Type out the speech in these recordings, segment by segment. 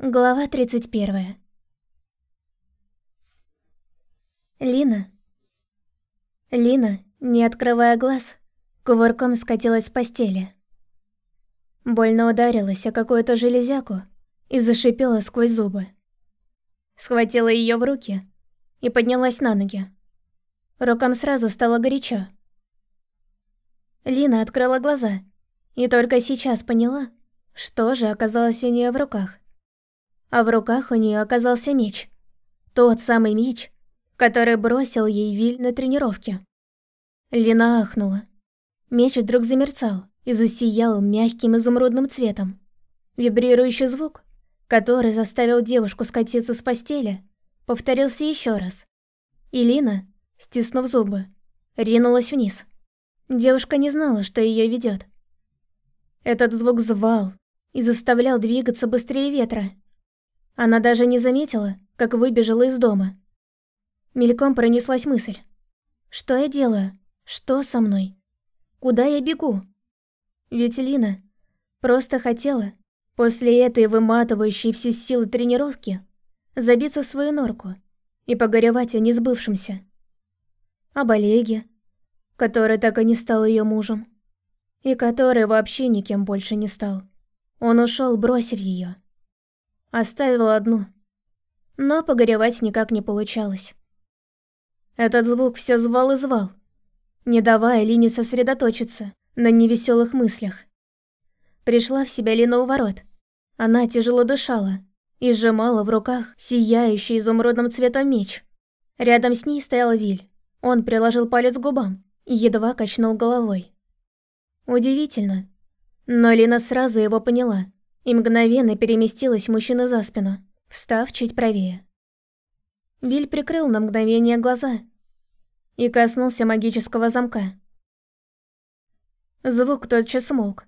Глава 31. Лина. Лина, не открывая глаз, кувырком скатилась с постели. Больно ударилась о какую-то железяку и зашипела сквозь зубы. Схватила ее в руки и поднялась на ноги. Рукам сразу стало горячо. Лина открыла глаза и только сейчас поняла, что же оказалось у нее в руках а в руках у нее оказался меч. Тот самый меч, который бросил ей Виль на тренировке. Лина ахнула. Меч вдруг замерцал и засиял мягким изумрудным цветом. Вибрирующий звук, который заставил девушку скатиться с постели, повторился еще раз. И Лина, стиснув зубы, ринулась вниз. Девушка не знала, что ее ведет. Этот звук звал и заставлял двигаться быстрее ветра. Она даже не заметила, как выбежала из дома. Мельком пронеслась мысль. Что я делаю? Что со мной? Куда я бегу? Ведь Лина просто хотела, после этой выматывающей все силы тренировки, забиться в свою норку и погоревать о несбывшемся. Об Олеге, который так и не стал ее мужем, и который вообще никем больше не стал. Он ушел, бросив ее. Оставил одну. Но погоревать никак не получалось. Этот звук все звал и звал, не давая Лине сосредоточиться на невеселых мыслях. Пришла в себя Лина у ворот. Она тяжело дышала и сжимала в руках сияющий изумрудным цветом меч. Рядом с ней стоял Виль. Он приложил палец к губам и едва качнул головой. Удивительно, но Лина сразу его поняла и мгновенно переместилась мужчина за спину, встав чуть правее. Виль прикрыл на мгновение глаза и коснулся магического замка. Звук тотчас смолк,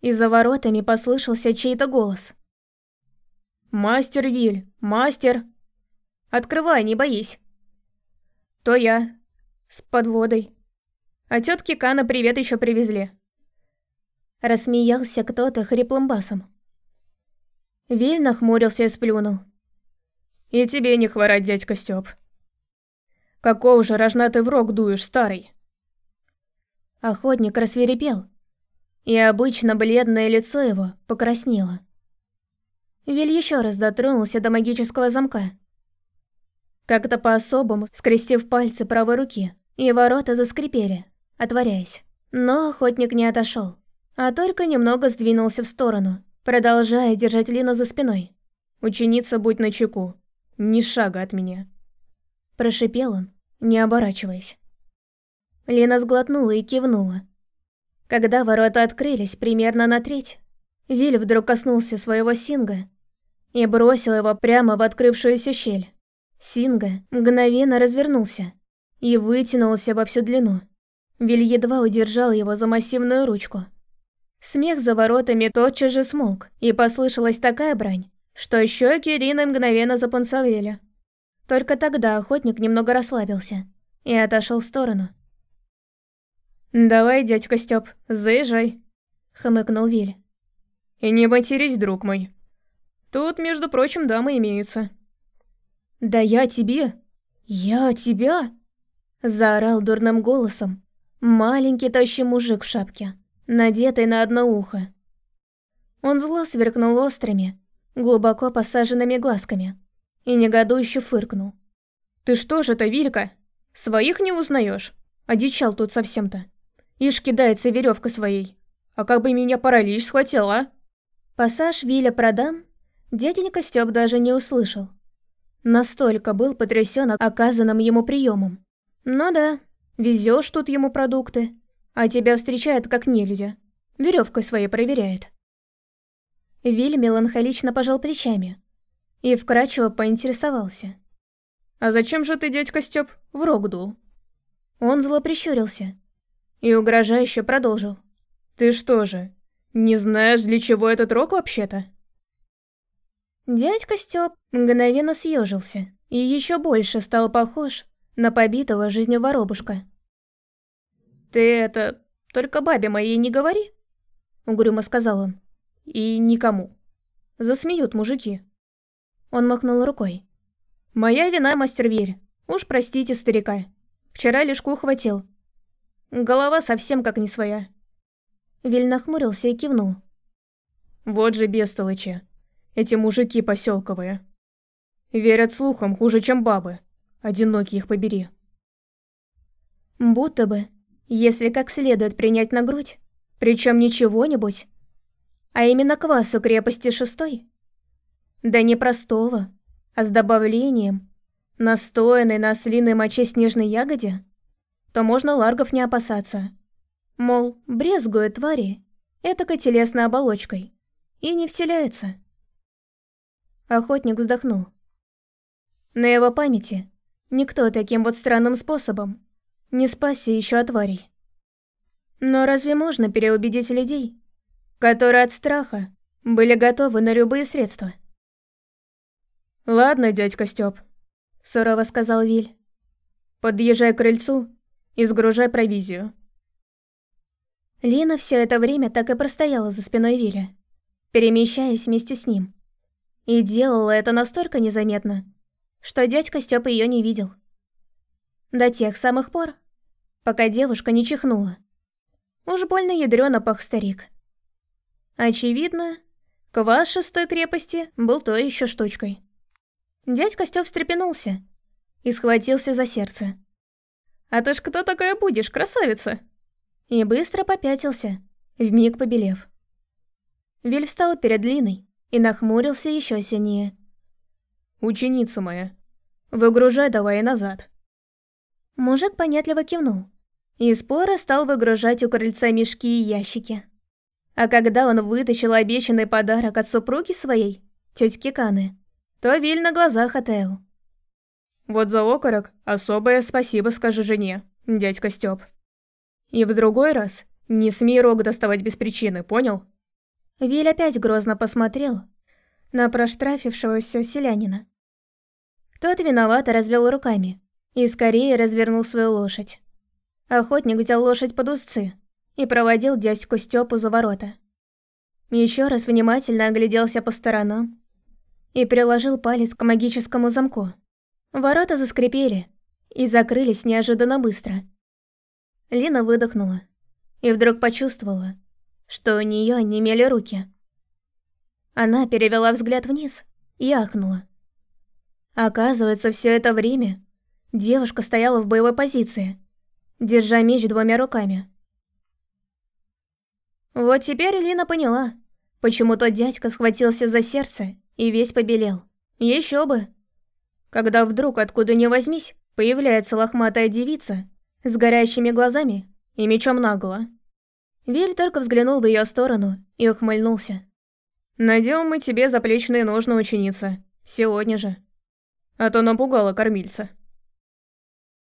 и за воротами послышался чей-то голос. «Мастер Виль, мастер! Открывай, не боись!» «То я, с подводой. А тетки Кана привет еще привезли». Рассмеялся кто-то хриплым басом. Виль нахмурился и сплюнул. «И тебе не хворать, дядька Стёп. Какого же рожна ты в рог дуешь, старый?» Охотник рассверепел, и обычно бледное лицо его покраснело. Виль еще раз дотронулся до магического замка. Как-то по-особому, скрестив пальцы правой руки, и ворота заскрипели, отворяясь. Но охотник не отошел, а только немного сдвинулся в сторону, продолжая держать Лину за спиной. «Ученица, будь начеку. Ни шага от меня». Прошипел он, не оборачиваясь. Лина сглотнула и кивнула. Когда ворота открылись примерно на треть, Виль вдруг коснулся своего Синга и бросил его прямо в открывшуюся щель. Синга мгновенно развернулся и вытянулся во всю длину. Виль едва удержал его за массивную ручку. Смех за воротами тотчас же смолк, и послышалась такая брань, что щеки Ирины мгновенно запунцовели. Только тогда охотник немного расслабился и отошел в сторону. «Давай, дядька Стёп, заезжай», — хмыкнул Виль. «И не матерись, друг мой. Тут, между прочим, дамы имеются». «Да я тебе! Я тебя!» — заорал дурным голосом маленький тощий мужик в шапке надетый на одно ухо. Он зло сверкнул острыми, глубоко посаженными глазками и негодующе фыркнул. «Ты что же это, Вилька? Своих не узнаешь? Одичал тут совсем-то. Ишь кидается веревка своей. А как бы меня паралич схватил, а?» Пассаж Виля продам дяденька Стёп даже не услышал. Настолько был потрясен оказанным ему приемом. Ну да, везешь тут ему продукты, а тебя встречает как нелюдя. Веревкой своей проверяет. Виль меланхолично пожал плечами и вкрадчиво поинтересовался. «А зачем же ты, дядька Стёп, в рог дул?» Он зло прищурился и угрожающе продолжил. «Ты что же, не знаешь, для чего этот рог вообще-то?» Дядька Стёп мгновенно съежился и еще больше стал похож на побитого жизнью воробушка. «Ты это... только бабе моей не говори», — угрюмо сказал он. «И никому. Засмеют мужики». Он махнул рукой. «Моя вина, мастер Виль. Уж простите старика. Вчера лишку хватил. Голова совсем как не своя». Виль нахмурился и кивнул. «Вот же бестолочи. Эти мужики поселковые. Верят слухам хуже, чем бабы. Одинокие их побери». Будто бы, если как следует принять на грудь, причем не чего-нибудь, а именно квасу крепости шестой. Да не простого, а с добавлением, настоянной на ослиной моче снежной ягоде, то можно ларгов не опасаться. Мол, брезгует твари этакой телесной оболочкой и не вселяется. Охотник вздохнул. На его памяти никто таким вот странным способом не спасся еще от. Но разве можно переубедить людей, которые от страха были готовы на любые средства? «Ладно, дядька Стёп», — сурово сказал Виль. «Подъезжай к крыльцу и сгружай провизию». Лина все это время так и простояла за спиной Виля, перемещаясь вместе с ним. И делала это настолько незаметно, что дядька Стёп ее не видел. До тех самых пор, пока девушка не чихнула. Уж больно ядрёно пах старик. Очевидно, квас шестой крепости был той еще штучкой. Дядька Стёп встрепенулся и схватился за сердце. «А ты ж кто такая будешь, красавица?» И быстро попятился, вмиг побелев. Виль встал перед Линой и нахмурился еще сильнее. «Ученица моя, выгружай давай назад». Мужик понятливо кивнул и споро стал выгружать у крыльца мешки и ящики. А когда он вытащил обещанный подарок от супруги своей, тетки Каны, то Виль на глазах отаял. «Вот за окорок особое спасибо скажи жене, дядька Стёп. И в другой раз не смей рог доставать без причины, понял?» Виль опять грозно посмотрел на проштрафившегося селянина. Тот виновато развел руками и скорее развернул свою лошадь. Охотник взял лошадь под узцы и проводил дядьку Стёпу за ворота. Еще раз внимательно огляделся по сторонам и приложил палец к магическому замку. Ворота заскрипели и закрылись неожиданно быстро. Лина выдохнула и вдруг почувствовала, что у нее онемели руки. Она перевела взгляд вниз и ахнула. Оказывается, все это время Девушка стояла в боевой позиции, держа меч двумя руками. Вот теперь Лина поняла, почему тот дядька схватился за сердце и весь побелел. Еще бы. Когда вдруг, откуда ни возьмись, появляется лохматая девица с горящими глазами и мечом наголо. Виль только взглянул в ее сторону и ухмыльнулся. «Найдем мы тебе заплечные ножны, ученица. Сегодня же. А то напугала кормильца».